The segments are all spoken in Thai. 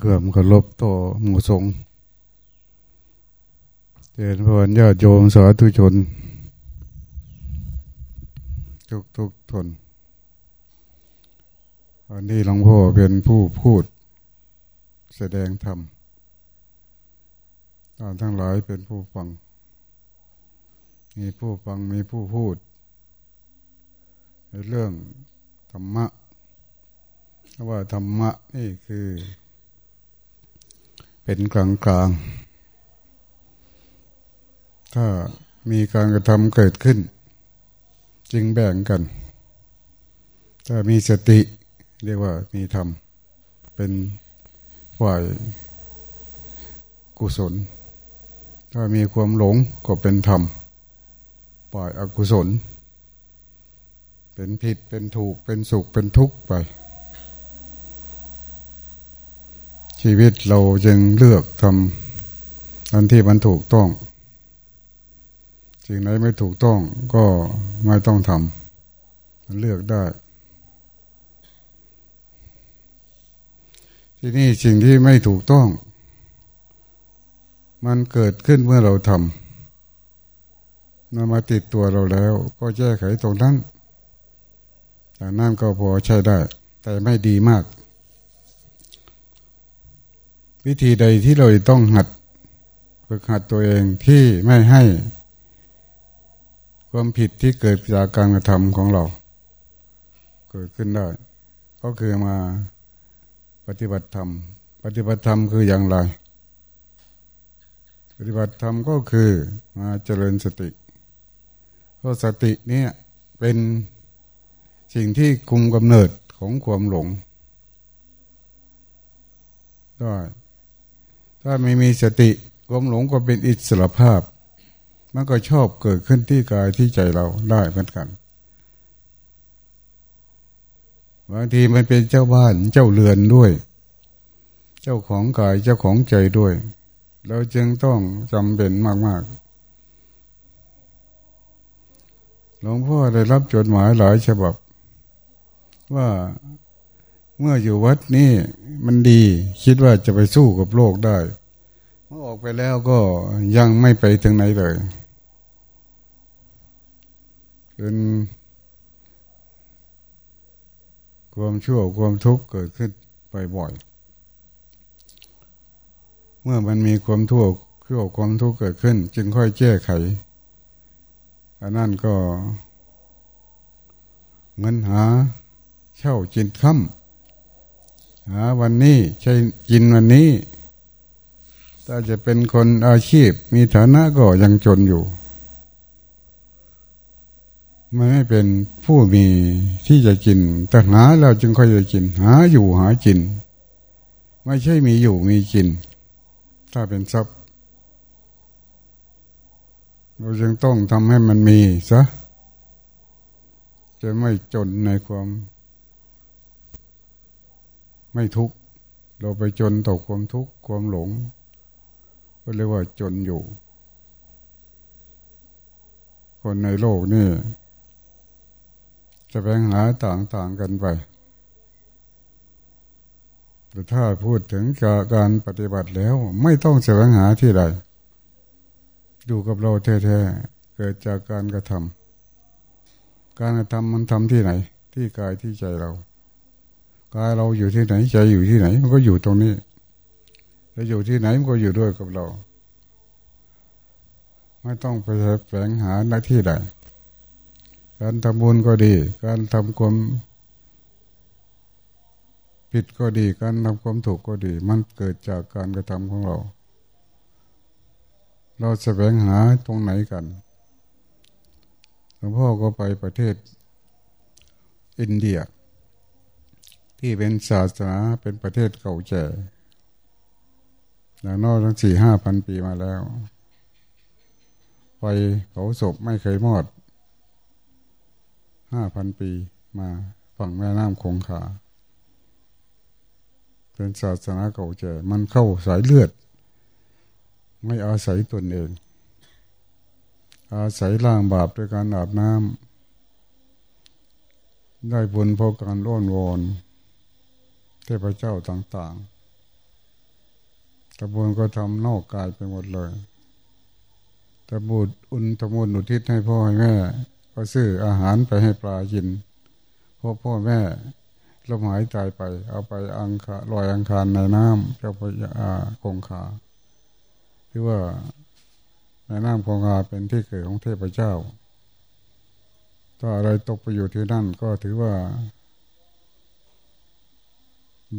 เกือบก็ลบต่อหมู่สงเจริญพรญาติโยมสาธุชน ทุกทุกทนวันนี้หลวงพ่อเป็นผู้พูด แสดงธรรมตอนทั้งหลายเป็นผู้ฟัง มีผู้ฟังมีผู้พูดในเรื่องธรรมะว่าธรรมะนี่คือ เป็นกลางกลางถ้ามีการกระทำเกิดขึ้น จึงแบ่งกัน ถ้ามีสติ เรียกว่ามีธรรม เป็นฝ่ายกุศล ถ้ามีความหลงก็เป็นธรรมฝ่ายอกุศล เป็นผิดเป็นถูกเป็นสุขเป็นทุกข์ไป ชีวิตเราจึงเลือกทำอันที่มันถูกต้องสิ่งไหนไม่ถูกต้องก็ไม่ต้องทำมันเลือกได้ ที่นี่สิ่งที่ไม่ถูกต้อง มันเกิดขึ้นเมื่อเราทำมันมาติดตัวเราแล้ว ก็แก้ไขตรงนั้นจากนั้นก็พอใช้ได้ แต่ไม่ดีมาก วิธีใดที่เราต้องหัดฝึกหัดตัวเองที่ไม่ให้ ความผิดที่เกิดจากการกระทำของเรา เกิดขึ้นได้ ก็คือมาปฏิบัติธรรม ปฏิบัติธรรมคืออย่างไร ปฏิบัติธรรมก็คือมาเจริญสติเพราะสติเนี่ยเป็นสิ่งที่คุมกำเนิดของความหลงได้ ถ้าไม่มีสติความหลงก็เป็นอิสระภาพ มันก็ชอบเกิดขึ้นที่กายที่ใจเราได้เหมือนกันบางทีมันเป็นเจ้าบ้านเจ้าเรือนด้วย เจ้าของกายเจ้าของใจด้วย เราจึงต้องจำเป็นมากๆหลวงพ่อได้รับจดหมายหลายฉบับ ว่า เมื่ออยู่วัดนี้มันดี คิดว่าจะไปสู้กับโลกได้ เมื่อออกไปแล้วก็ยังไม่ไปถึงไหนเลยเป็นความชั่วความทุกข์เกิดขึ้นบ่อยๆเมื่อมันมีความทุกข์ชั่วความทุกข์เกิดขึ้น จึงค่อยแก้ไขอันนั้นก็เงินหาเช่าจินค่ำ หาวันนี้ใช้กินวันนี้ ถ้าจะเป็นคนอาชีพมีฐานะก็ยังจนอยู่ไม่ไม่เป็นผู้มีที่จะกิน แต่หาเราจึงค่อยจะกิน หาอยู่หากิน ไม่ใช่มีอยู่มีกิน ถ้าเป็นทรัพย์เราจึงต้องทำให้มันมีซะจะไม่จนในความ ไม่ทุกข์เราไปจนต่อความทุกข์ความหลง ก็เรียกว่าจนอยู่ คนในโลกนี่จะแบ่งหาต่างๆกันไปแต่ถ้าพูดถึงการปฏิบัติแล้ว ไม่ต้องแสวงหาที่ใดอยู่กับเราแท้ๆเกิดจากการกระทำการกระทำมันทำที่ไหน ที่กายที่ใจเรา กายเราอยู่ที่ไหนใจอยู่ที่ไหน มันก็อยู่ตรงนี้จะอยู่ที่ไหนมันก็อยู่ด้วยกับเรา ไม่ต้องไปแฝงหาหน้าที่ใดการทำบุญก็ดี การทำความผิดก็ดี การทำความถูกก็ดี มันเกิดจากการกระทำของเรา เราแสวงหาตรงไหนกันหลวงพ่อก็ไปประเทศอินเดีย ที่เป็นศาสนาเป็นประเทศเก่าแก่แล้วนอกทั้งสี่ห้าพันปีมาแล้วไปเขาศพไม่เคยมอดห้าพันปีมาฝั่งแม่น้ำคงคาเป็นศาสนาเก่าแก่มันเข้าสายเลือด ไม่อาศัยตนเอง อาศัยล่างบาปด้วยการอาบน้ำได้บุญเพราะการร้อนวอน เทพเจ้าต่างๆตะบุญก็ทำนอกกายไปหมดเลยตะบุญอุนตะบุญอุทิศให้พ่อให้แม่ ก็ซื้ออาหารไปให้ปลากินพ่อพ่อแม่ลมหายใจไป เอาไปอังคาลอยอังคารในน้ำเจ้าพระอาคงคาที่ว่าในน้ำคงคาเป็นที่เกิดของเทพเจ้า ถ้าอะไรตกไปอยู่ที่นั่นก็ถือว่า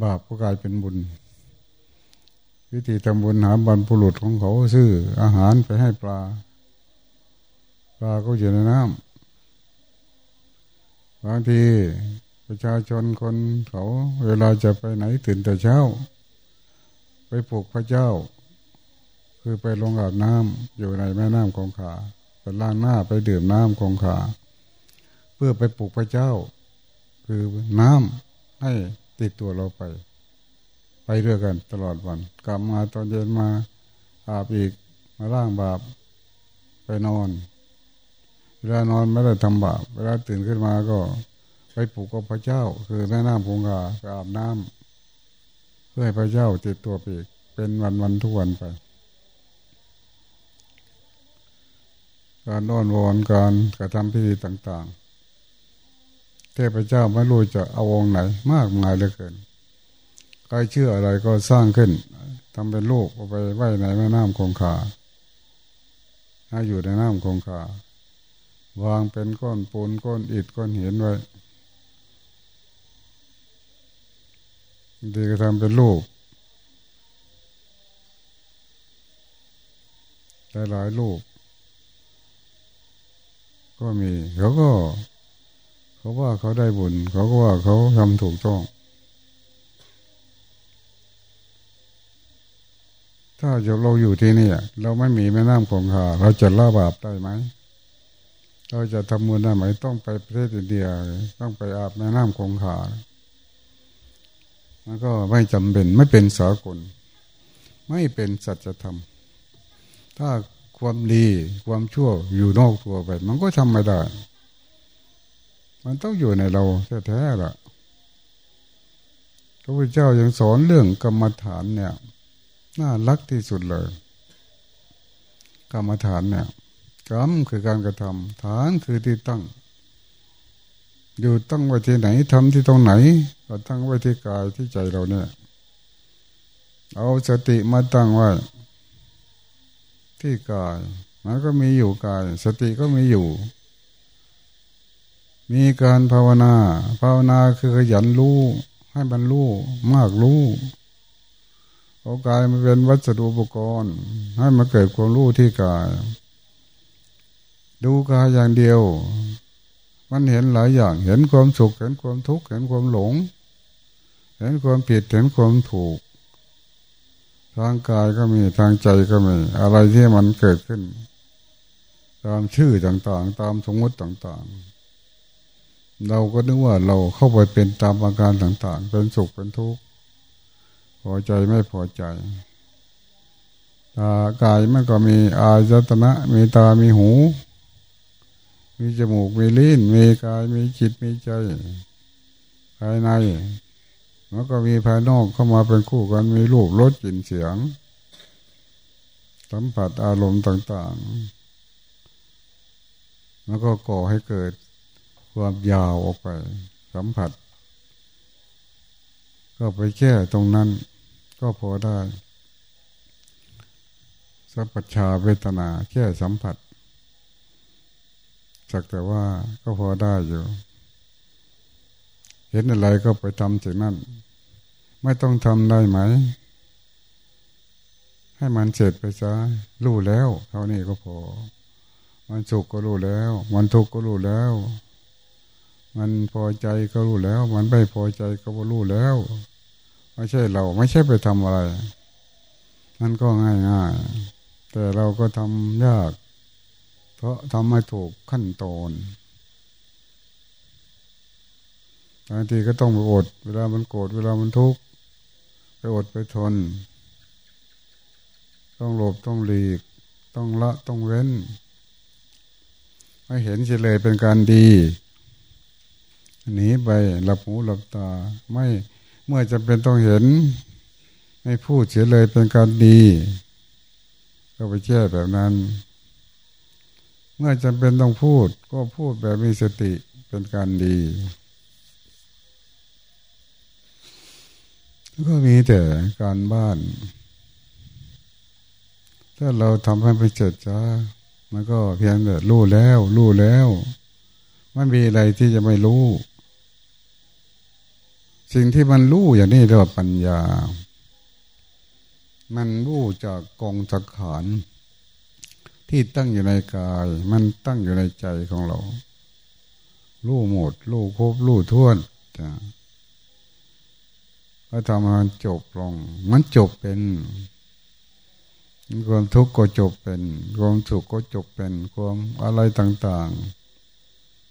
บาปก็กลายเป็นบุญ วิธีทำบุญหาบรรพุรุษของเขาซื้ออาหารไปให้ปลา ปลาก็อยู่ในน้ำบางทีประชาชนคนเขา เวลาจะไปไหนตื่นแต่เช้า ไปปลูกพระเจ้า คือไปลงอาบน้ำอยู่ในแม่น้ำคงคาไปล้างหน้าไปดื่มน้ำคงคาเพื่อไปปลูกพระเจ้า คือน้ำให้ ติดตัวเราไป ไปเรื่อยกันตลอดวัน กลับมาตอนเย็นมาอาบอีกมาล่างบาปไปนอน เวลานอนไม่ได้ทำบาปเวลาตื่นขึ้นมาก็ ไปปลูกกับพระเจ้า คือแม่น้ำคงคาไปอาบน้ำเพื่อให้พระเจ้าติดตัวไปเป็นวันวันทุกวันไป การนอนวอนการกระทำพิธีต่าง ๆ เทพเจ้าไม่รู้จะเอาองไหน มากมายเหลือเกินใครเชื่ออะไรก็สร้างขึ้นทำเป็นลูกเอาไปไว้ในแม่น้ำคงคาให้อยู่ในน้ำคงคาวางเป็นก้อนปูนก้อนอิฐก้อนหินไว้ดีก็ทำเป็นลูกหลายๆลูกก็มีเขาก็ เขาว่าเขาได้บุญ เขาก็ว่าเขาทำถูกต้อง ถ้าเราอยู่ที่นี่เราไม่มีแม่น้ำคงคาเราจะละบาปได้ไหมเราจะทำบุญได้ไหมต้องไปประเทศอินเดีย ต้องไปอาบแม่น้ำคงคามันก็ไม่จำเป็นไม่เป็นสากล ไม่เป็นสัจธรรม ถ้าความดีความชั่วอยู่นอกตัวไป มันก็ทำไม่ได้ มันต้องอยู่ในเราแท้ๆล่ะพระพุทธเจ้ายังสอนเรื่องกรรมฐานเนี่ย น่ารักที่สุดเลย กรรมฐานเนี่ยกรรมคือการกระทำฐานคือที่ตั้ง อยู่ตั้งไว้ที่ไหนทำที่ตรงไหน ก็ตั้งไว้ที่กายที่ใจเราเนี่ย เอาสติมาตั้งไว้ที่กายมันก็มีอยู่กาย สติก็มีอยู่ มีการภาวนา ภาวนาคือขยันรู้ให้บรรลุมากรู้เอากายมาเป็นวัสดุอุปกรณ์ ให้มาเกิดความรู้ที่กาย ดูกายอย่างเดียว มันเห็นหลายอย่างเห็นความสุขเห็นความทุกข์เห็นความหลง เห็นความผิดเห็นความถูก ทางกายก็มีทางใจก็มี อะไรที่มันเกิดขึ้น ตามชื่อต่างๆ ตามสมมติต่างๆ เราก็นึกว่าเราเข้าไปเป็นตามอาการต่าง ๆ เป็นสุขเป็นทุกข์พอใจไม่พอใจตากายมันก็มีอายตนะ มีตามีหู มีจมูกมีลิ้นมีกายมีจิตมีใจภายในมันก็มีภายนอกเข้ามาเป็นคู่กันมีรูปรสกลิ่นเสียง สัมผัสอารมณ์ต่าง ๆ แล้วก็ก่อให้เกิด ความยาวออกไป สัมผัส ก็ไปแก้ตรงนั้น ก็พอได้สัพชาเวทนาแค่สัมผัส สักแต่ว่าก็พอได้อยู่ เห็นอะไรก็ไปทำจากนั้น ไม่ต้องทำได้ไหม ให้มันเสร็จไปซะรู้แล้ว เท่านี้ก็พอ มันสุขก็รู้แล้ว มันทุกข์ก็รู้แล้ว มันพอใจก็รู้แล้ว มันไม่พอใจก็รู้แล้ว ไม่ใช่เราไม่ใช่ไปทำอะไรมันก็ง่ายง่ายแต่เราก็ทำยาก เพราะทำไม่ถูกขั้นตอนบางทีก็ต้องไปอด เวลามันโกรธเวลามันทุกข์ไปอดไปทน ต้องหลบต้องหลีก ต้องละต้องเว้น ไม่เห็นเฉลยเป็นการดี หนีไปหลับหูหลับตา ไม่เมื่อจะเป็นต้องเห็น ไม่พูดเสียเลยเป็นการดี ก็ไปแช่แบบนั้น เมื่อจำเป็นต้องพูด ก็พูดแบบมีสติเป็นการดีก็มีแต่การบ้าน ถ้าเราทำให้ไปเจ็ดจ้ามันก็เพียงแต่รู้แล้ว รู้แล้วไม่มีอะไรที่จะไม่รู้ สิ่งที่มันรู้อย่างนี้เรียกว่าปัญญา มันรู้จากกองสักขานที่ตั้งอยู่ในกาย มันตั้งอยู่ในใจของเรา รู้หมด รู้ครบรู้ท้วนจ้ะก็ทำมันจบลง มันจบเป็นความทุกข์ก็จบเป็น ความสุขก็จบเป็น ความอะไรต่าง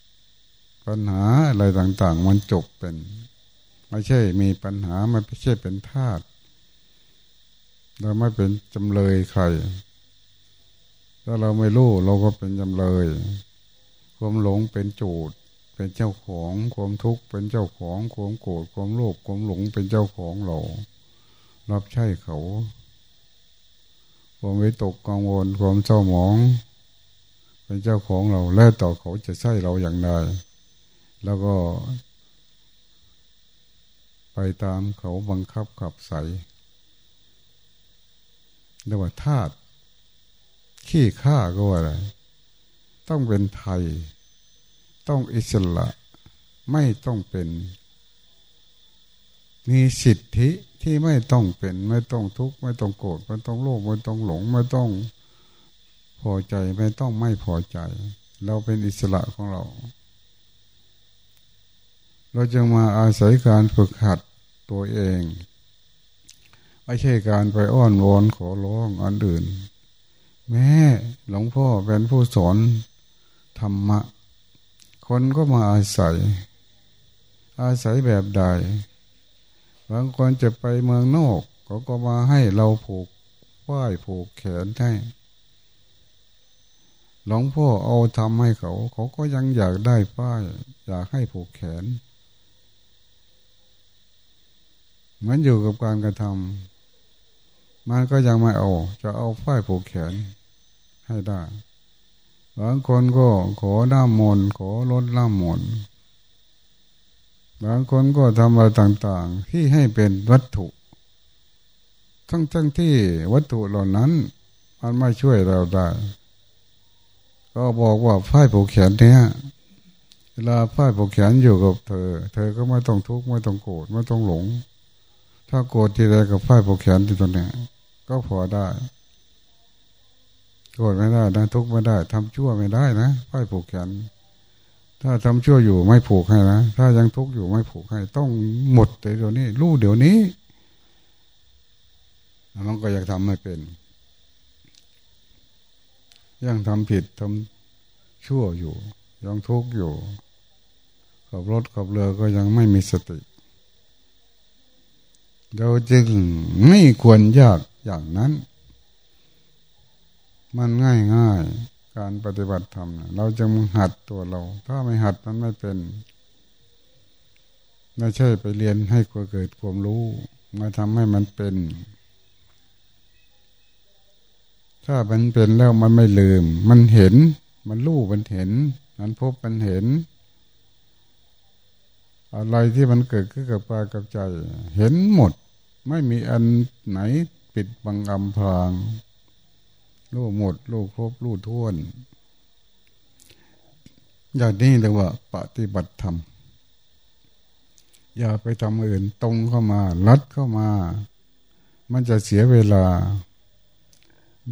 ๆ ปัญหาอะไรต่าง ๆ มันจบเป็น ไม่ใช่มีปัญหาไม่ใช่เป็นธาตุเราไม่เป็นจำเลยใคร ถ้าเราไม่รู้เราก็เป็นจำเลย ความหลงเป็นโจทย์เป็นเจ้าของความทุกข์เป็นเจ้าของความโกรธความโลภความหลงเป็นเจ้าของเรา รับใช้เขา ความวิตกกังวลความเศร้าหมอง เป็นเจ้าของเราแล้วต่อเขาจะใช่เราอย่างไรแล้วก็ ไปตามเขาบังคับขับใสเรียกว่าธาตุขี้ข้าก็ว่าอะไรต้องเป็นไทย ต้องอิสระ ไม่ต้องเป็น มีสิทธิที่ไม่ต้องเป็น ไม่ต้องทุกข์ ไม่ต้องโกรธไม่ต้องโลภไม่ต้องหลง ไม่ต้องพอใจไม่ต้องไม่พอใจ เราเป็นอิสระของเรา เราจะมาอาศัยการฝึกหัดตัวเอง ไม่ใช่การไปอ้อนวอนขอร้องอันอื่น แม่หลวงพ่อเป็นผู้สอนธรรมะ คนก็มาอาศัย อาศัยแบบใดบางคนจะไปเมืองนอกเขาก็มาให้เราผูกป้ายผูกแขนให้หลวงพ่อเอาทำให้เขา เขาก็ยังอยากได้ป้าย อยากให้ผูกแขน มันอยู่กับการกระทำมันก็ยังไม่เอา จะเอาป้ายผูกแขนให้ได้บางคนก็ขอน้ำมนขอลดน้ำมนบางคนก็ทำอะไรต่างๆ ที่ให้เป็นวัตถุ ทั้งทั้งที่วัตถุเหล่านั้น มันไม่ช่วยเราได้ ก็บอกว่าฝ้ายผูกแขนเนี้ยเวลาฝ้ายผูกแขนอยู่กับเธอ เธอก็ไม่ต้องทุกข์ไม่ต้องโกรธไม่ต้องหลง ถ้าโกรธทีไรกับฝ้ายผูกแขนที่ตัวเนี้ก็พอได้โกรธไม่ได้นะทุกข์ไม่ได้ทำชั่วไม่ได้นะป้ายผูกแขนถ้าทำชั่วอยู่ไม่ผูกให้นะถ้ายังทุกข์อยู่ไม่ผูกให้ ต้องหมดเดี๋ยวนี้รู้เดี๋ยวนี้มันก็อยากทำไม่เป็น ยังทำผิดทำชั่วอยู่ ยังทุกข์อยู่ขับรถขับเรือก็ยังไม่มีสติ เราจึงไม่ควรยากอย่างนั้น มันง่ายง่ายการปฏิบัติธรรม เราจะมึงหัดตัวเรา ถ้าไม่หัดมันไม่เป็นไม่ใช่ไปเรียนให้เกิดความรู้ มาทำให้มันเป็น ถ้ามันเป็นแล้วมันไม่ลืม มันเห็น มันรู้มันเห็น มันพบมันเห็น อะไรที่มันเกิดขึ้นกับปากับใจ เห็นหมด ไม่มีอันไหนปิดบังอำพรางรู้หมดรู้ครบรู้ท้วน อย่างนี้เรียกว่า ปฏิบัติธรรม อย่าไปทำอื่นตรงเข้ามา ลัดเข้ามา มันจะเสียเวลา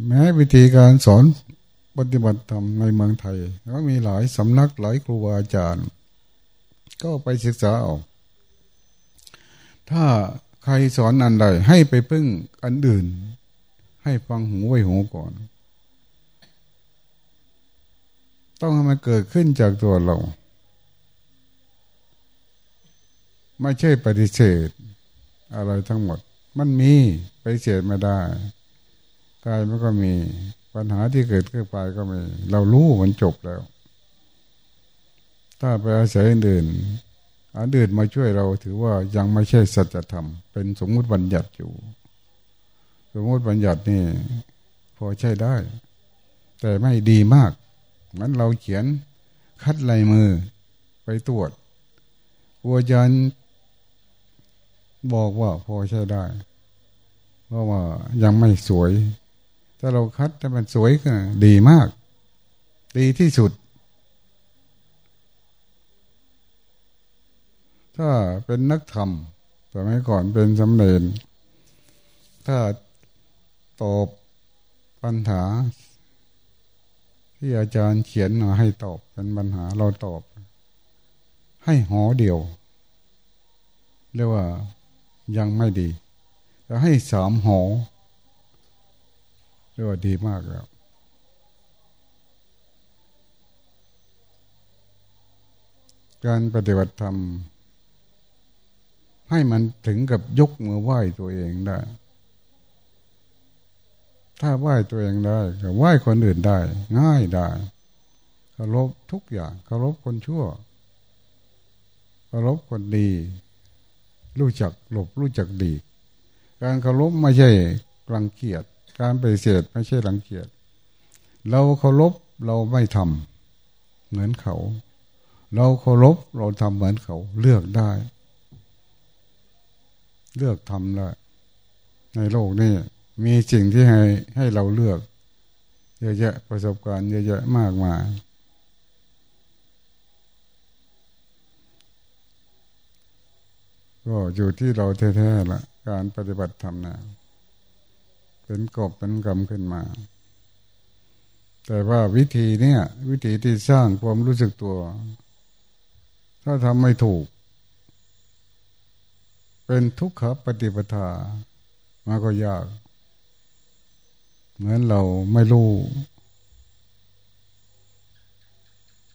แม้วิธีการสอนปฏิบัติธรรมในเมืองไทย ก็มีหลายสำนักหลายครูอาจารย์ ก็ไปศึกษาเอาถ้า ใครสอนอันใดให้ไปพึ่งอันอื่น ให้ฟังหูไว้หูก่อน ต้องให้มันเกิดขึ้นจากตัวเรา ไม่ใช่ปฏิเสธ อะไรทั้งหมด มันมีปฏิเสธไม่ได้กายมันก็มีปัญหาที่เกิดขึ้นไปก็มี เรารู้มันจบแล้ว ถ้าไปอาศัยอื่น อันอื่นมาช่วยเราถือว่ายังไม่ใช่สัจธรรม เป็นสมมุติบัญญัติอยู่ สมมุติบัญญัตินี่ พอใช้ได้ แต่ไม่ดีมากงั้นเราเขียนคัดลายมือไปตรวจวัวยันบอกว่าพอใช้ได้ เพราะว่ายังไม่สวย ถ้าเราคัดให้มันสวยก็ดีมาก ดีที่สุด ถ้าเป็นนักธรรมสมัยก่อนเป็นสำเร็จถ้าตอบปัญหา ที่อาจารย์เขียนมาให้ตอบเป็นปัญหาเราตอบ ให้หอเดียว เรียกว่ายังไม่ดีจะให้สามหอเรียกว่าดีมากแล้วการปฏิบัติธรรม ให้มันถึงกับยกมือไหว้ตัวเองได้ ถ้าไหว้ตัวเองได้ก็ไหว้คนอื่นได้ ง่ายได้เคารพทุกอย่างเคารพคนชั่วเคารพคนดี รู้จักหลบรู้จักดี การเคารพไม่ใช่รังเกียจการปฏิเสธไม่ใช่รังเกียจเราเคารพเราไม่ทำเหมือนเขา เราเคารพเราทำเหมือนเขาเลือกได้ เลือกทำได้ในโลกนี้มีสิ่งที่ให้ให้เราเลือก เยอะแยะประสบการณ์เยอะแยะมากมายก็อยู่ที่เราแท้ๆละการปฏิบัติธรรมนะเป็นกบเป็นกรรมขึ้นมา แต่ว่าวิธีเนี้ยวิธีที่สร้างความรู้สึกตัว ถ้าทำไม่ถูก เป็นทุกขปฏิปทามาก็ยาก เหมือนเราไม่รู้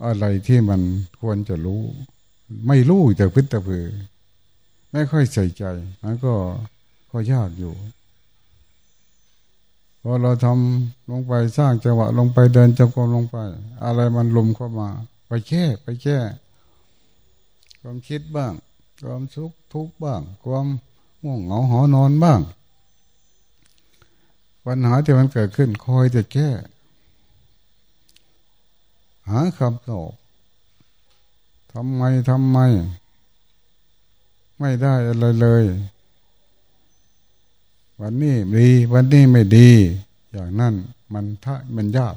อะไรที่มันควรจะรู้ ไม่รู้จากพิจารณาไม่ค่อยใส่ใจ มันก็ก็ยากอยู่พอเราทำลงไปสร้างจังหวะลงไปเดินจงกรมลงไป อะไรมันลุมเข้ามา ไปแค่ไปแค่ความคิดบ้าง ความสุข ทุกข์บ้าง ความง่วงเหงาหอนอนบ้าง ปัญหาที่มันเกิดขึ้นคอยจะแก้ หาคำตอบทำไมทำไม ไม่ได้อะไรเลย วันนี้ดี วันนี้ไม่ดี อย่างนั้นมันถ้ามันยาก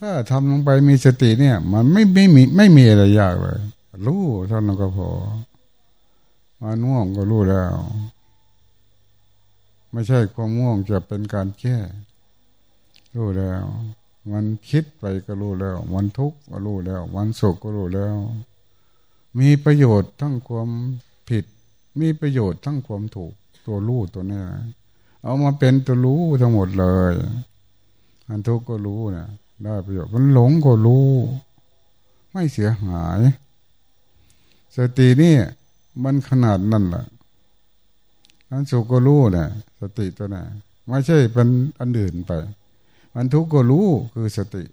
ถ้าทำลงไปมีสติเนี่ย มันไม่ไม่มีไม่มีอะไรยากเลย รู้เท่านั้นก็พอ มันง่วงก็รู้แล้ว ไม่ใช่ความง่วงจะเป็นการแก้รู้แล้ว มันคิดไปก็รู้แล้ว มันทุกข์ก็รู้แล้ว มันสุขก็รู้แล้ว มีประโยชน์ทั้งความผิด มีประโยชน์ทั้งความถูก ตัวรู้ตัวนี้เอามาเป็นตัวรู้ทั้งหมดเลยมันทุกข์ก็รู้นะได้ประโยชน์มันหลงก็รู้ ไม่เสียหาย สตินี่ มันขนาดนั่นแหละอันสุก็รู้นะสติตัวนั้นไม่ใช่เป็นอันอื่นไป มันทุกข์ก็รู้คือสติ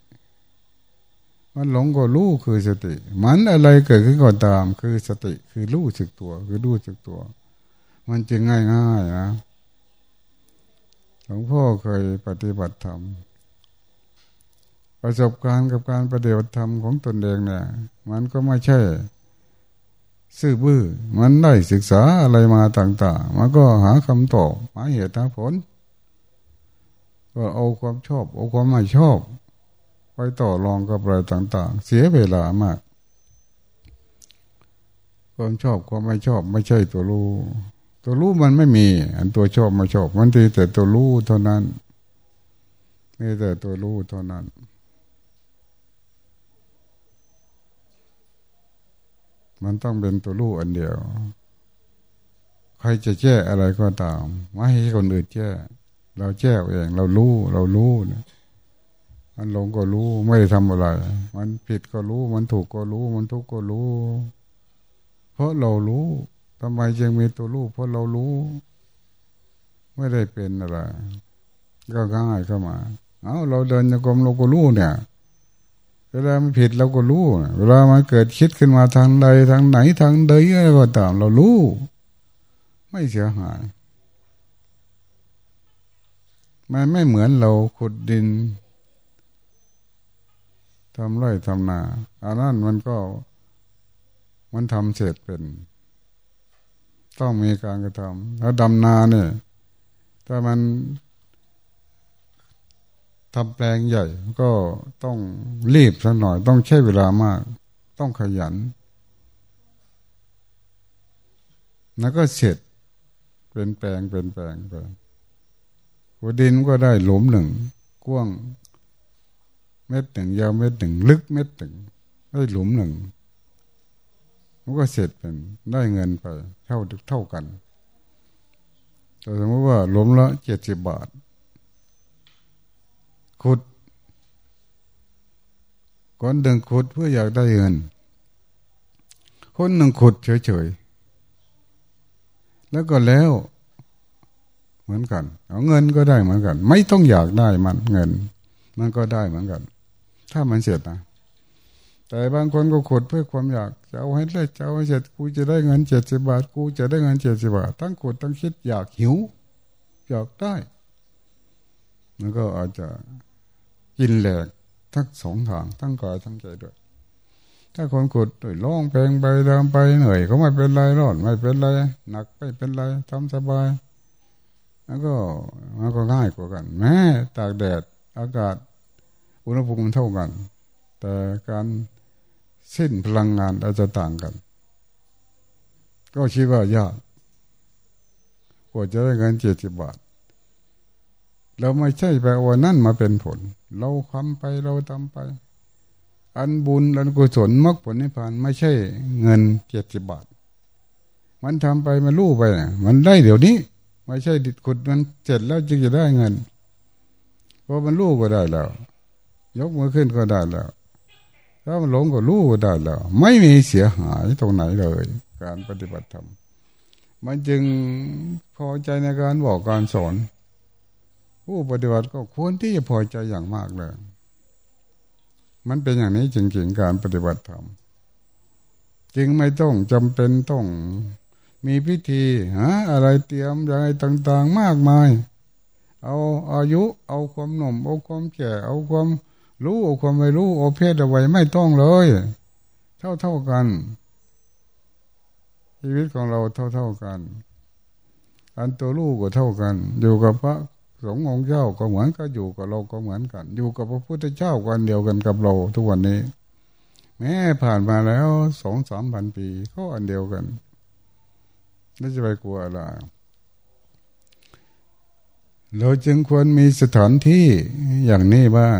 มันหลงก็รู้คือสติ มันอะไรเกิดขึ้นก็ตาม คือสติคือรู้สึกตัว คือรู้สึกตัว มันจึงง่ายง่ายนะหลวงพ่อเคยปฏิบัติธรรมประสบการณ์กับการปฏิบัติธรรมของตนเองเนี่ย มันก็ไม่ใช่ ซื่อบื้อ มันได้ศึกษาอะไรมาต่าง ๆ มันก็หาคำตอบหาเหตุหาผล ก็เอาความชอบเอาความไม่ชอบ ไปต่อรองกับอะไรต่าง ๆ เสียเวลามาก ความชอบความไม่ชอบไม่ใช่ตัวรู้ ตัวรู้มันไม่มี อันตัวชอบไม่ชอบ มันทีแต่ตัวรู้เท่านั้นมีแต่ตัวรู้เท่านั้น มันต้องเป็นตัวรู้อันเดียว ใครจะแก้อะไรก็ตาม ไม่ให้คนอื่นแก้เราแก้เอง เรารู้เรารู้นะมันหลงก็รู้ไม่ได้ทำอะไร มันผิดก็รู้ มันถูกก็รู้ มันทุกข์ก็รู้ เพราะเรารู้ทำไมจึงมีตัวรู้เพราะเรารู้ ไม่ได้เป็นอะไรก็ง่ายเข้ามา เอาเราเดินโยกมเราก็รู้เนี่ย เวลามันผิดเราก็รู้เวลามันเกิดคิดขึ้นมาทางใดทางไหนทางใดอะไรก็ตามเรารู้ ไม่เสียหายมันไม่เหมือนเราขุดดินทำไร่ทำนาอันนั้นมันก็มันทำเสร็จเป็น ต้องมีการกระทำแล้วดำนาเนี่ยถ้ามัน ทำแปลงใหญ่ก็ต้องรีบสักหน่อย ต้องใช้เวลามาก ต้องขยัน แล้วก็เสร็จเป็นแปลงเป็นแปลงไปหัวดินก็ได้หลุมหนึ่งกว้างเม็ดหนึ่งยาวเม็ดหนึ่งลึกเม็ดหนึ่งได้หลุมหนึ่งมันก็เสร็จเป็นได้เงินไป เท่าเท่ากันแต่สมมติว่าหลุมละเจ็ดสิบบาท ขุดคนหนึ่งขุดเพื่ออยากได้เงิน คนหนึ่งขุดเฉยๆ แล้วก็แล้ว เหมือนกัน เอาเงินก็ได้เหมือนกัน ไม่ต้องอยากได้มันเงิน มันก็ได้เหมือนกัน ถ้ามันเสร็จนะ แต่บางคนก็ขุดเพื่อความอยากจะเอาให้ได้จะเอาให้เสร็จกูจะได้เงินเจ็ดสิบาท กูจะได้เงินเจ็ดสิบาททั้งขุดทั้งคิดอยากหิว อยากได้ แล้วก็อาจจะ กินแหลกทั้งสองทางทั้งกายทั้งใจด้วย ถ้าคนขุดด้วยล่องเพลงไปเดินไปเหนื่อยก็ไม่เป็นไรร้อนไม่เป็นไรหนักไม่เป็นไรทำสบายแล้วก็มันก็ง่ายกว่ากัน แม้ตากแดดอากาศอุณหภูมิเท่ากัน แต่การสิ้นพลังงานอาจจะต่างกัน ก็คิดว่ายากกว่าจะได้เงินเจ็ดสิบบาท เราไม่ใช่ไปว่านั่นมาเป็นผล เราทำไปเราทำไป อันบุญอันกุศลมรรคผลนิพพานไม่ใช่เงินเจ็ดสิบบาท มันทำไปมันรู้ไปมันได้เดี๋ยวนี้ ไม่ใช่ดิดขุดมันเสร็จแล้วจึงจะได้เงินเพอมันรู้ก็ได้แล้ว ยกมือขึ้นก็ได้แล้วถ้ามันหลงก็รู้ก็ได้แล้ว ไม่มีเสียหายตรงไหนเลย การปฏิบัติธรรมมันจึงพอใจในการบอกการสอน ผู้ปฏิบัติก็ควรที่จะพอใจอย่างมากเลย มันเป็นอย่างนี้จริงๆการปฏิบัติธรรมจึงไม่ต้องจำเป็นต้อง มีพิธีหาอะไรเตรียมอะไรต่างๆมากมาย เอาอายุเอาความหนุ่มเอาความแก่เอาความรู้เอาความไม่รู้เอาเพศเอาไว้ไม่ต้องเลย เท่าเท่ากัน ชีวิตของเราเท่าเท่ากัน อันตัวลูกก็เท่ากัน อยู่กับพระ สงฆ์องค์เจ้าก็เหมือนก็อยู่กับเราก็เหมือนกัน อยู่กับพระพุทธเจ้ากันเดียวกันกับเราทุกวันนี้ แม้ผ่านมาแล้วสองสามพันปีก็อันเดียวกันไม่จะไปกลัวอะไรเราจึงควรมีสถานที่อย่างนี้บ้าง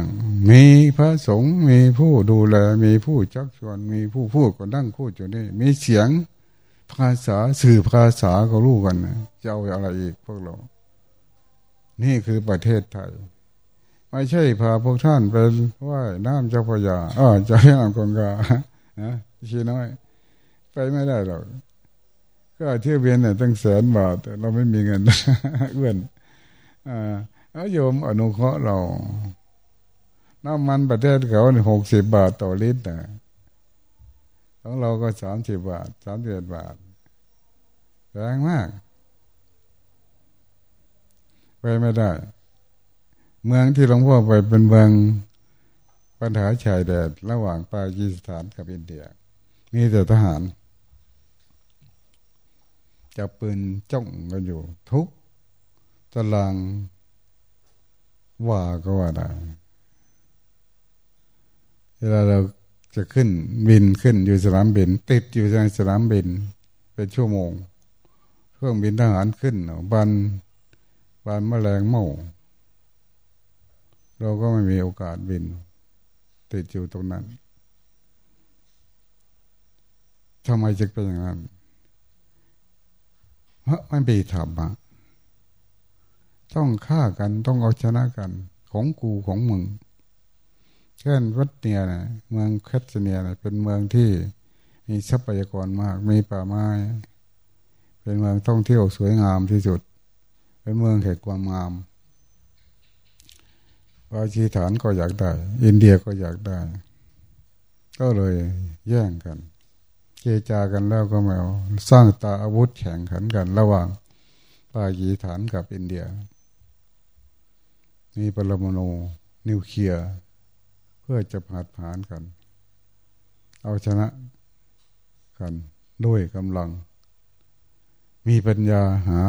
มีพระสงฆ์ มีผู้ดูแล มีผู้ชักชวน มีผู้พูดก็นั่งพูดอยู่นี่ มีเสียงภาษาสื่อภาษาก็รู้กันจะเอาอะไรอีกพวกเรา นี่คือประเทศไทย ไม่ใช่พาพวกท่านไปว่ายน้ำเจ้าพยาอ๋อใจน้ำกงกานะชีน้อย ไปไม่ได้หรอกก็เที่ยวเวียนเนี่ยตั้งแสนบาทแต่เราไม่มีเงินเอื้อนอ่าโยมอนุเคราะห์เราน้ำมันประเทศเขาหกสิบบาทต่อลิตรนะของเราก็สามสิบบาทสามสิบบาทแรงมาก ไปไม่ได้ เมืองที่หลวงพ่อไปเป็นเมืองปัญหาชายแดนระหว่างปากีสถานกับอินเดีย มีแต่ทหารจะปืนจ้องกันอยู่ ทุกตารางว่าก็ว่าได้เวลาเราจะขึ้นบินขึ้นอยู่สนามบิน ติดอยู่ในสนามบิน เป็นชั่วโมง เครื่องบินทหารขึ้นบัน บานแมลงเมาเราก็ไม่มีโอกาสบิน ติดอยู่ตรงนั้นทำไมจึงเป็นอย่างนั้น เพราะมันปีธรรมะต้องฆ่ากันต้องเอาชนะกัน ของกูของมึงเช่นวัดเนียนะเมืองแคสเนียนะเป็นเมืองที่มีทรัพยากรมาก มีป่าไม้ เป็นเมืองท่องเที่ยวสวยงามที่สุด เป็นเมืองแห่งความงามปาชีฐานก็อยากได้ อินเดียก็อยากได้ ก็เลยแย่งกันเจจากันแล้วก็มาสร้างตาอาวุธแข่งขันกัน ระหว่างปากีฐานกับอินเดีย มีปรมาณูนิวเคลียร์เพื่อจะผาดผานกัน เอาชนะกันด้วยกำลัง มีปัญญาหา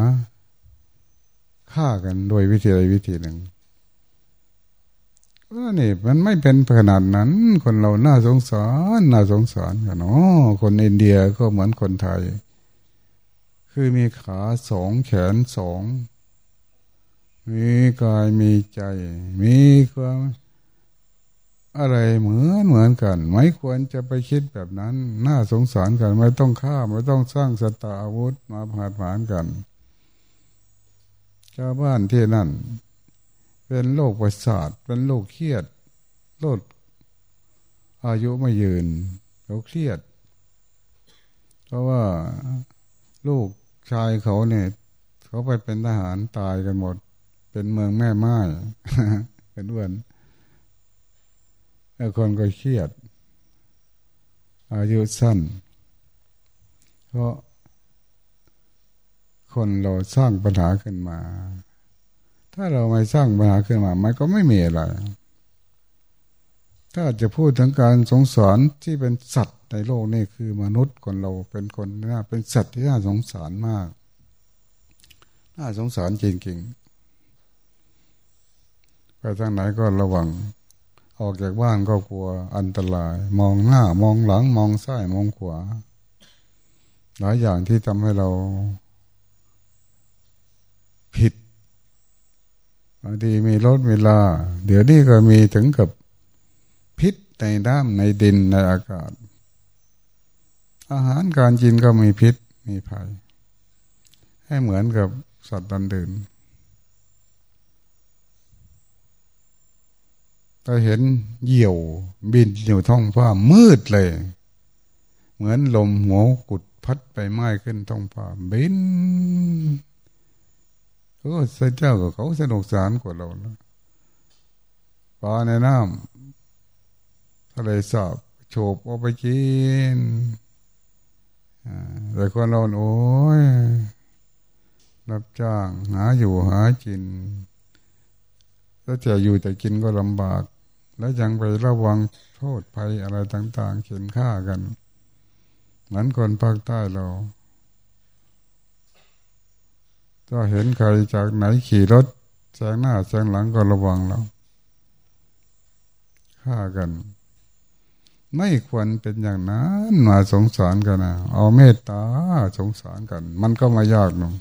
ฆ่ากันโดยวิธีใดวิธีหนึ่งว่านี่มันไม่เป็นขนาดนั้น คนเราน่าสงสารน่าสงสารกันอ๋อคนอินเดียก็เหมือนคนไทย คือมีขาสองแขนสองมีกายมีใจ มีความอะไรเหมือนเหมือนกัน ไม่ควรจะไปคิดแบบนั้น น่าสงสารกัน ไม่ต้องฆ่าไม่ต้องสร้างสตาอาวุธมาผาดผานกัน ชาวบ้านที่นั่น เป็นโรคประสาทเป็นโรคเครียดโรคอายุไม่ยืนเขาเครียด เพราะว่าลูกชายเขาเนี่ยเขาไปเป็นทหารตายกันหมด เป็นเมืองแม่ไม้เป็นอ้วนแล้วคนก็เครียด อายุสั้น เพราะ คนเราสร้างปัญหาขึ้นมา ถ้าเราไม่สร้างปัญหาขึ้นมา มันก็ไม่มีอะไร ถ้าจะพูดถึงการสงสารที่เป็นสัตว์ในโลกนี่คือมนุษย์คนเราเป็นคนน่าเป็นสัตว์ที่น่าสงสารมาก น่าสงสารจริงๆ ไปทางไหนก็ระวัง ออกจากบ้านก็กลัวอันตราย มองหน้ามองหลังมองซ้ายมองขวาหลายอย่างที่ทำให้เรา ผิดบางทีมีรถเวลา เดี๋ยวนี้ก็มีถึงกับพิษในน้ำในดินในอากาศ อาหารการกินก็มีพิษมีภัย ให้เหมือนกับสัตว์ตันเดื่นถ้าเห็นเหยี่ยวบินอยู่ท้องฟ้ามืดเลย เหมือนลมหัวกุดพัดไปไม้ขึ้นท้องฟ้าบิน พระเจ้ากับเขาสนุกสานกว่าเรานะปลาในน้ำทะเลสาบโฉบเอาไปกินแต่คนเราโอ้ยรับจ้าง หาอยู่หากินถ้าจะอยู่แต่กินก็ลำบาก แล้วยังไประวังโทษภัยอะไรต่าง ๆ เขียนฆ่ากันเหมือนคนภาคใต้เรา ถ้าเห็นใครจากไหนขี่รถแซงหน้าแซงหลังก็ระวังแล้วฆ่ากัน ไม่ควรเป็นอย่างนั้นมาสงสารกันนะเอาเมตตาสงสารกัน มันก็มายากหนุ่ม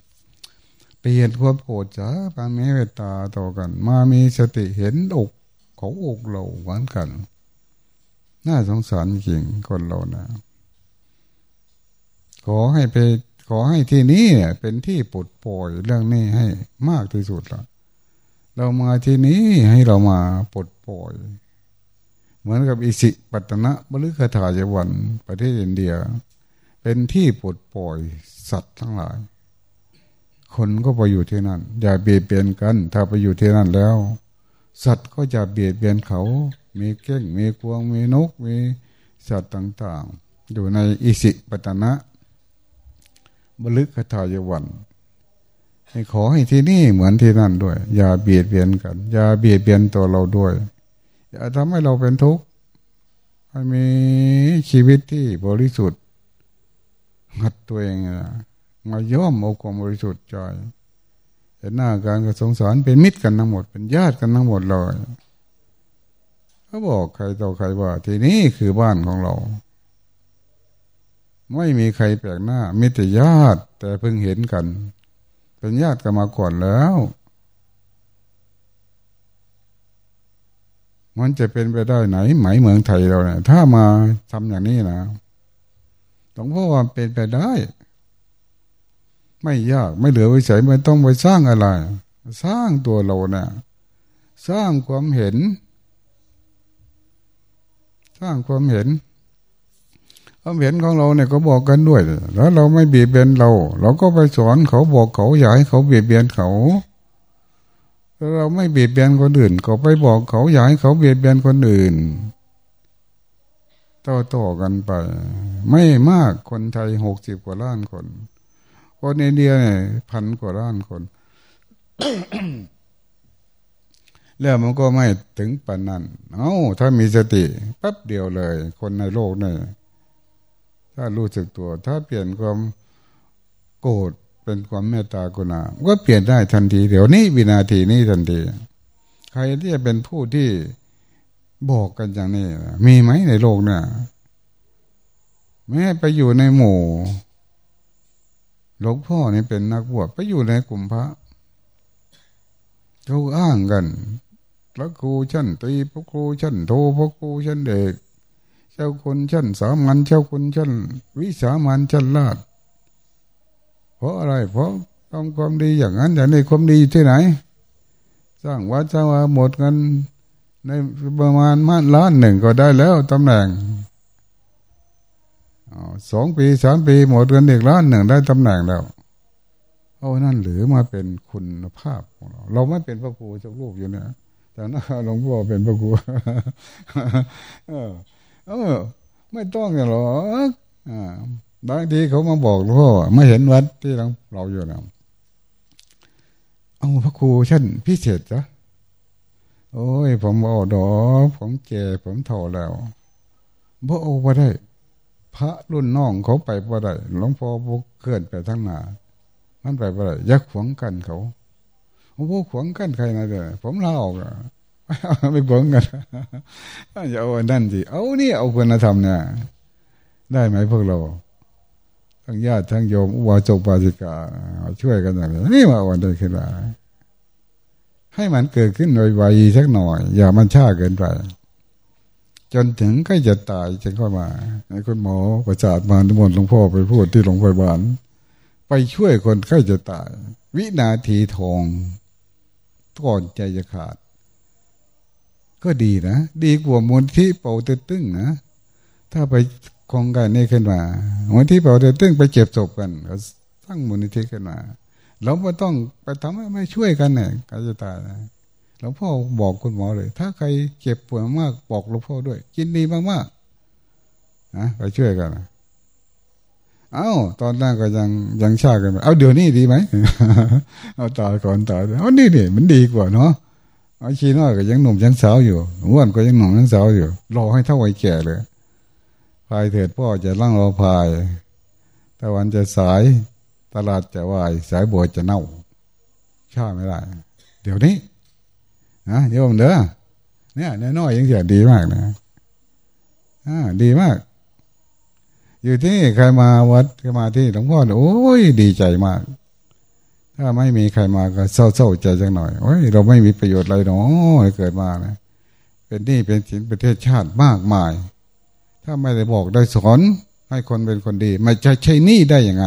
เปลี่ยนความโกรธจ้าปาเมตตาต่อกัน มามีสติเห็นอกเขาอกเราหวานกัน น่าสงสารจริงคนเรานะขอให้ไป ขอให้ที่นี้เป็นที่ปลดปล่อยเรื่องนี้ให้มากที่สุดละเรามาที่นี้ให้เรามาปลดปล่อย เหมือนกับอิสิปัตนะบริคาถายวันประเทศอินเดีย เป็นที่ปลดปล่อยสัตว์ทั้งหลาย คนก็ไปอยู่ที่นั่น อย่าเบียดเบียนกัน ถ้าไปอยู่ที่นั่นแล้ว สัตว์ก็จะเบียดเบียนเขา มีเก้งมีกวงมีนกมีสัตว์ต่าง ๆ อยู่ในอิสิปัตนะ บลึกคทายวันให้ขอให้ที่นี่เหมือนที่นั่นด้วย อย่าเบียดเบียนกัน อย่าเบียดเบียนตัวเราด้วย อย่าทำให้เราเป็นทุกข์ให้มีชีวิตที่บริสุทธิ์หัดตัวเองนะมาย่อมเอาความบริสุทธิ์ใจเห็นหน้าการกระสงสารเป็นมิตรกันทั้งหมด เป็นญาติกันทั้งหมดเลยเขาบอกใครต่อใครว่า ที่นี่คือบ้านของเรา ไม่มีใครแปลกหน้ามิตรญาติ แต่เพิ่งเห็นกัน เป็นญาติกันมาก่อนแล้ว มันจะเป็นไปได้ไหนไหมเมืองไทยเราเนี่ยถ้ามาทำอย่างนี้นะต้องพ่อว่าเป็นไปได้ ไม่ยากไม่เหลือวิสัยไม่ต้องไปสร้างอะไร สร้างตัวเราเนะี่ยสร้างความเห็น สร้างความเห็น ความเห็นของเราเนี่ยก็บอกกันด้วย แล้วเราไม่เบียดเบียนเรา เราก็ไปสอนเขาบอกเขาอยากให้เขาเบียดเบียนเขาถ้าเราไม่เบียดเบียนคนอื่น ก็ไปบอกเขาอยากให้เขาเบียดเบียนคนอื่นต่อต่อกันไป ไม่มากคนไทยหกสิบกว่าล้านคนคนอินเดียเนี่ยพันกว่าล้านคน แล้วมันก็ไม่ถึงปานนั้น เอา้า ถ้ามีสติแป๊บเดียวเลย คนในโลกเนี่ย ถ้ารู้สึกตัว ถ้าเปลี่ยนความโกรธเป็นความเมตตากรุณาก็เปลี่ยนได้ทันที เดี๋ยวนี้วินาทีนี้ทันที ใครที่จะเป็นผู้ที่บอกกันอย่างนี้ มีไหมในโลกเนี่ยแม้ไปอยู่ในหมู่หลวงพ่อนี่เป็นนักบวชไปอยู่ในกลุ่มพระเขาอ้างกันพระครูชั้นตีพระครูชั้นโทพระครูชั้นเด็ก เจ้าคนชั้นสามัญเจ้าคนชั้นวิสามัญชั้นลาดเพราะอะไร เพราะทำความดีอย่างนั้นอย่างนี้ความดีที่ไหน สร้างวัดสร้างวาหมดเงินในประมาณมาล้านหนึ่งก็ได้แล้วตำแหน่งสองปีสามปีหมดเงินอีกล้านหนึ่งได้ตำแหน่งแล้วเอานั่นหรือมาเป็นคุณภาพของเรา เราไม่เป็นพระครูเจ้าลูกอยู่เนี่ยแต่น่าหลวงพ่อเป็นพระครู เออ ไม่ต้องอย่างหรอกบางทีเขามาบอกหลวงพ่อไม่เห็นวัดที่เราเราอยู่นะเอาพระครูชั้นพิเศษจ้ะโอ้ย ผมเอดอผมแก่ผมเท่าแล้วบ่เอาไปได้ พระรุ่นน้องเขาไปบ่ได้หลวงพ่อบุกเกินไปทั้งหนามันไปบ่ได้ยักขวงกันเขาโอ้โหขวงกันใครนะเด้อผมเล่าออก ไม่ขวงกันอย่าเอานั่นสิเอานี่เอาคุณธรรมเนี่ยได้ไหมพวกเราทั้งญาติทั้งโยมอุบาจกปาจิกาช่วยกันอย่างนี้นี่มาวันได้ขึ้นมาให้มันเกิดขึ้นโดยไวสักหน่อย อย่ามันช้าเกินไป จนถึงใกล้จะตายจึงเข้ามาไอ้คุณหมอประจาดมาทุมนหลวงพ่อไปพูดที่โรงพยาบาลไปช่วยคนใกล้จะตาย วินาทีทองก่อนใจจะขาด ก็ดีนะ ดีกว่ามูลที่เป่าตึ้งนะ ถ้าไปคงกันนี่ขึ้นมามูลที่เป่าตึ้งไปเจ็บศพกันก็สร้างมูลนิธิขึ้นมาเราไม่ต้องไปทำให้ไม่ช่วยกันเนี่ยก็จะตายนะหลวงพ่อบอกคุณหมอเลย ถ้าใครเจ็บป่วดมากบอกหลวงพ่อด้วย กินดีมากๆนะไปช่วยกันเอา้าตอนนั้นก็ยังยังชากันไปเอาเดี๋ยวนี้ดีไหมเอาตายก่อนตายเอานี่นี่มันดีกว่าเนาะ อาชีน้อยก็ยังหนุ่มยังสาวอยู่อ้วนก็ยังหนุ่มยังสาวอยู่รอให้เท่าวัยแก่เลยพายเถิดพ่อจะล่างรอพายตะวันจะสายตลาดจะวาย สายบัวจะเน่าชาไม่ได้ เดี๋ยวนี้นะโยมเด้อเนี่ยน้อยยังเสียดีมากนะอ่าดีมาก อยู่ที่ใครมาวัดใครมาที่หลวงพ่อโอ้ยดีใจมาก ถ้าไม่มีใครมาก็เศร้าๆใจจังหน่อยโอ้ยเราไม่มีประโยชน์อะไรเนาะเกิดมานะเป็นนี่เป็นสินประเทศชาติมากมาย ถ้าไม่ได้บอกได้สอนให้คนเป็นคนดี ไม่ใช่ใช่นี่ได้ยังไง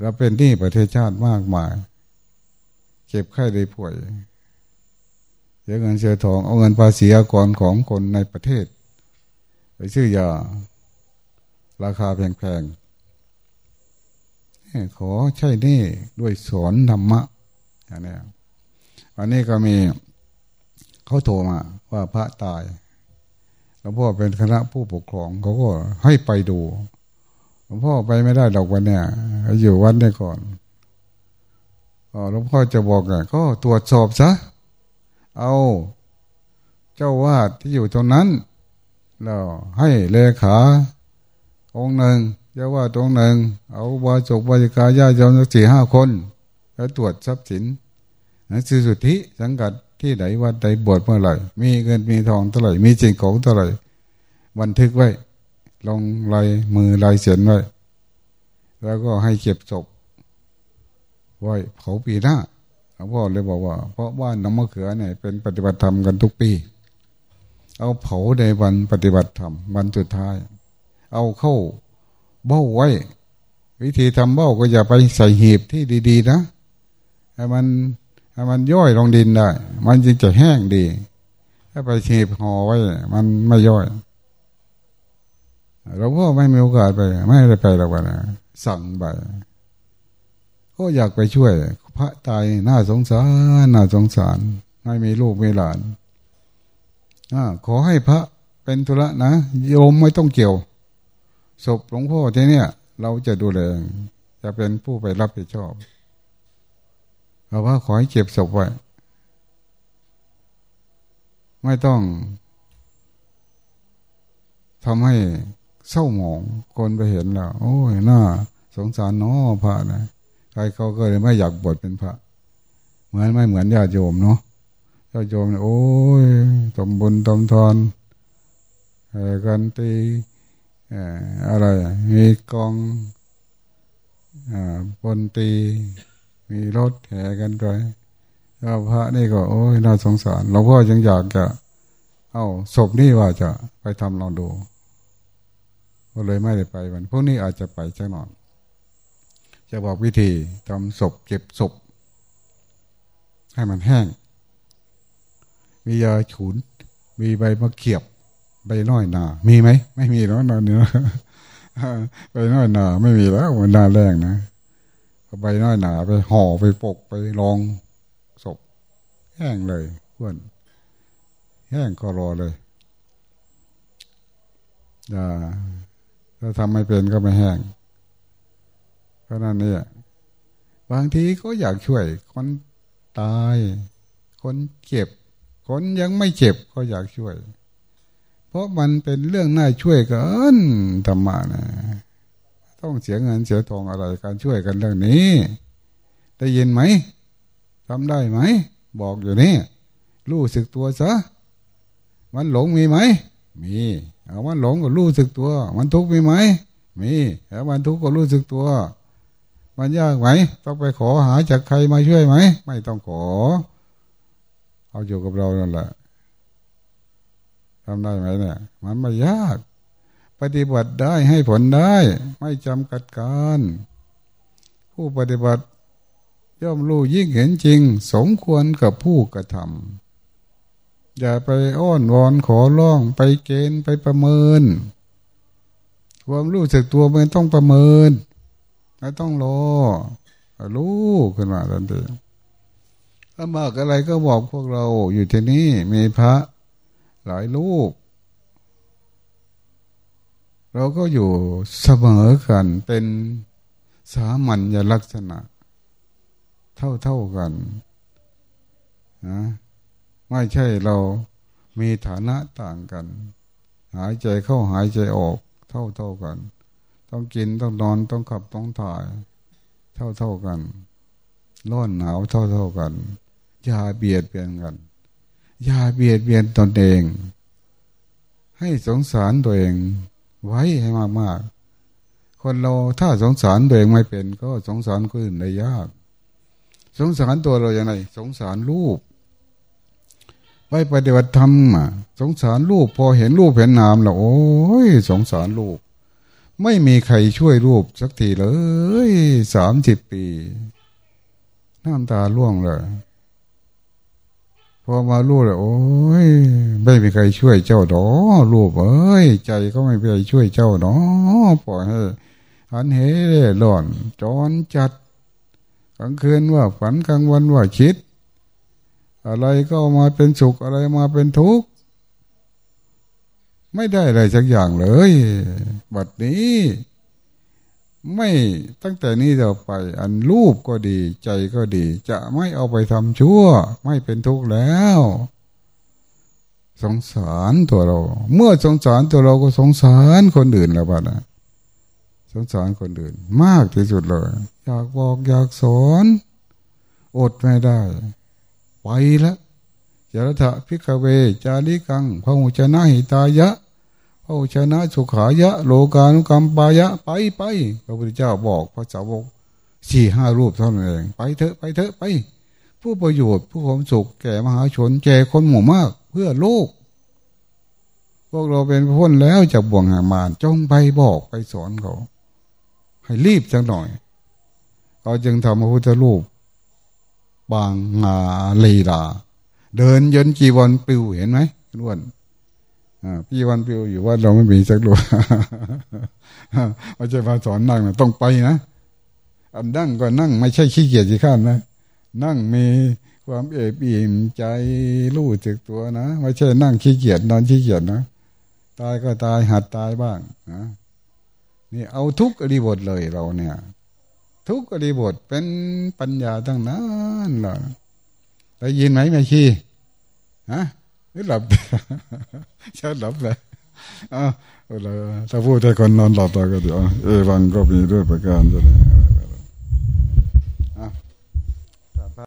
เราเป็นที่ประเทศชาติมากมาย เก็บไข้ได้ป่วยเสียเงินเสียทองเอาเงินภาษีอากรของคนในประเทศ ไปซื้อยาราคาแพงๆ ขอใช่นี่ด้วยสอนธรรมะอย่างนี้วันนี้ก็มีเขาโทรมาว่าพระตายหลวงพ่อเป็นคณะผู้ปกครองเขาก็ให้ไปดูหลวงพ่อไปไม่ได้ดอกวันเนี่ยอยู่วัดนี่ก่อนหลวงพ่อจะบอกไงก็ตรวจสอบซะ เอา เจ้าวาดที่อยู่ตรงนั้น แล้วให้เลขาองค์หนึ่ง เจ้าวาดองหนึ่ง เอาบาจกบาจิกาญาโยมสักสี่ห้าคน แล้วตรวจทรัพย์สินหนังสือสุทธิสังกัดที่ไหนวัดใดบวชเมื่อไหร่ มีเงินมีทองเท่าไหร่ มีจริงของเท่าไหร่ บันทึกไว้ ลงลายมือลายเสียนไว้ แล้วก็ให้เก็บศพไว้เผาปีหน้าหลวงพ่อเลยบอกว่า เพราะว่าน้ำมะเขือเนี่ยเป็นปฏิบัติธรรมกันทุกปี เอาเผาในวันปฏิบัติธรรมวันสุดท้าย เอาเข้า เบ้าไว้ วิธีทำเบ้าก็อย่าไปใส่หีบที่ดีๆนะให้มันให้มันย่อยลงดินได้ มันจึงจะแห้งดีถ้าไปหีบห่อไว้ มันไม่ย่อยเราก็ไม่มีโอกาสไป ไม่ได้ไปหรอกนะสั่งไปก็อยากไปช่วย พระตายน่าสงสารน่าสงสารไม่มีลูกไม่หลานอขอให้พระเป็นธุระนะโยมไม่ต้องเกี่ยว ศพหลวงพ่อที่เนี่ย เราจะดูแลจะเป็นผู้ไปรับผิดชอบเอาว่าขอให้เก็บศพไว้ไม่ต้องทำให้เศร้าหมองคนไปเห็นแล้ว โอ้ยน่าสงสารน้อพระนะใครเขาก็เลยไม่อยากบวชเป็นพระ เหมือนไม่เหมือนญาติโยมเนาะญาติโยมเนี่ยโอ้ยตมบุญตมทอนกันตี อะไร มีกองบนตี มีรถแห่กันไปแล้วพระนี่ก็ โอ้ยน่าสงสารหลวงพ่อยังอยากจะ เอาศพนี่ว่าจะไปทำลองดู ก็เลยไม่ได้ไปวันพวกนี้อาจจะไปจังหนอยจะบอกวิธีทำศพเก็บศพ ให้มันแห้ง มียาฉุน มีใบมะเขียบ ใบน้อยนา มีไหม ไม่มีแล้วนอนเนื้อใบน้อยนา ไม่มีแล้วมันหนาแรงนะใบน้อยหนาไปห่อไปปกไปรองศพแห้งเลยเพื่อนแห้งก็รอเลยอย่าถ้าทำไม่เป็นก็ไม่แห้งเพราะนั้นเนี่ยบางทีก็อยากช่วย คนตาย คนเจ็บ คนยังไม่เจ็บก็อยากช่วย เพราะมันเป็นเรื่องน่าช่วยกันธรรมะนะ ต้องเสียเงินเสียทองอะไรการช่วยกันเรื่องนี้ ได้ยินไหมทำได้ไหม บอกอยู่นี่รู้สึกตัวซะมันหลงมีไหม มีเอามันหลงก็รู้สึกตัว มันทุกข์มีไหม มีแล้วมันทุกข์ก็รู้สึกตัว มันยากไหม ต้องไปขอหาจากใครมาช่วยไหม ไม่ต้องขอ เอาอยู่กับเรานั่นแหละ ทำได้ไหมเนี่ย มันไม่ยาก ปฏิบัติได้ให้ผลได้ ไม่จำกัดการ ผู้ปฏิบัติ ย่อมรู้ยิ่งเห็นจริง สมควรกับผู้กระทำอย่าไปอ้อนวอนขอร้องไปเกณฑ์ไปประเมิน ความรู้สึกตัวมันต้องประเมินไม่ต้องรอรู้ขึ้นมาทันทีถ้ามากอะไรก็บอกพวกเราอยู่ที่นี่มีพระ หลายลูกเราก็อยู่เสมอกันเป็นสามัญลักษณะ เท่าเท่ากันนะไม่ใช่เรามีฐานะต่างกัน หายใจเข้าหายใจออก เท่าเท่ากัน ต้องกินต้องนอนต้องขับต้องถ่าย เท่าเท่ากันร้อนหนาวเท่าเท่ากันอย่าเบียดเบียนกัน อย่าเบียดเบียนตนเอง ให้สงสารตัวเองไว้ให้มากๆ คนเราถ้าสงสารตัวเองไม่เป็น ก็สงสารคนอื่นได้ยาก สงสารตัวเราอย่างไรสงสารรูปไปปฏิบัติธรรมสงสารรูปพอเห็นรูปเห็นนามแล้วโอ้ยสงสารรูป ไม่มีใครช่วยรูปสักทีเลยสามสิบปี น้ำตาล่วงเลย พอมาลูกเลยโอ้ยไม่มีใครช่วยเจ้าดอลูกเอ้ย ใจก็ไม่มีใครช่วยเจ้าดอปล่อยให้อันเฮ่หล่อนจอนจัดกลางคืนว่าฝันกลางวันว่าคิด อะไรก็มาเป็นสุขอะไรมาเป็นทุกข์ไม่ได้อะไรสักอย่างเลย บัดนี้ ไม่ตั้งแต่นี้ต่อไป อันรูปก็ดี ใจก็ดี จะไม่เอาไปทำชั่ว ไม่เป็นทุกข์แล้ว สงสารตัวเรา เมื่อสงสารตัวเราก็สงสารคนอื่นแล้วบ้านะสงสารคนอื่น มากที่สุดเลย อยากบอกอยากสอนอดไม่ได้ ไปล้วจรถะพิกเว จาริกังพระหุชนะหิตายะ พระชนะสุขายะ โลกานุกรรมปายะ ไปไปพระพุทธเจ้าบอกพระสาวกสี่ห้ารูปเท่านั้นเองไปเถอะไปเถอะไป ผู้ประโยชน์ผู้ความสุขแก่มหาชนแก่คนหมู่มาก เพื่อโลก พวกเราเป็นพ้นแล้วจากบ่วงหามานจงไปบอกไปสอนเขา ให้รีบจังหน่อยเราจึงทำพระพุทธรูป บางงาลีลา เดินยนจีวันปิวเห็นไหมล้วน พี่วันปิวอยู่ว่าเราไม่มีสักดวงไม่ใช่มาสอนนั่งนะต้องไปนะอันนั่งก็นั่ง ไม่ใช่ขี้เกียจที่ข้านนะนั่งมีความเอบอิ่มใจรู้จึกตัวนะไม่ใช่นั่งขี้เกียจนอนขี้เกียจนะตายก็ตายหัดตายบ้างนะนี่เอาทุกอริบทเลยเราเนี่ย ทุกอริบทเป็นปัญญาตั้งนั้นล่ะได้ยินไหมแม่ชีฮะ หรือหลับฉันหลับเลยอ่าถ้าพูดให้คนนอนหลับตาก็เดี๋ยวเอวังก็มีด้วยประการจะ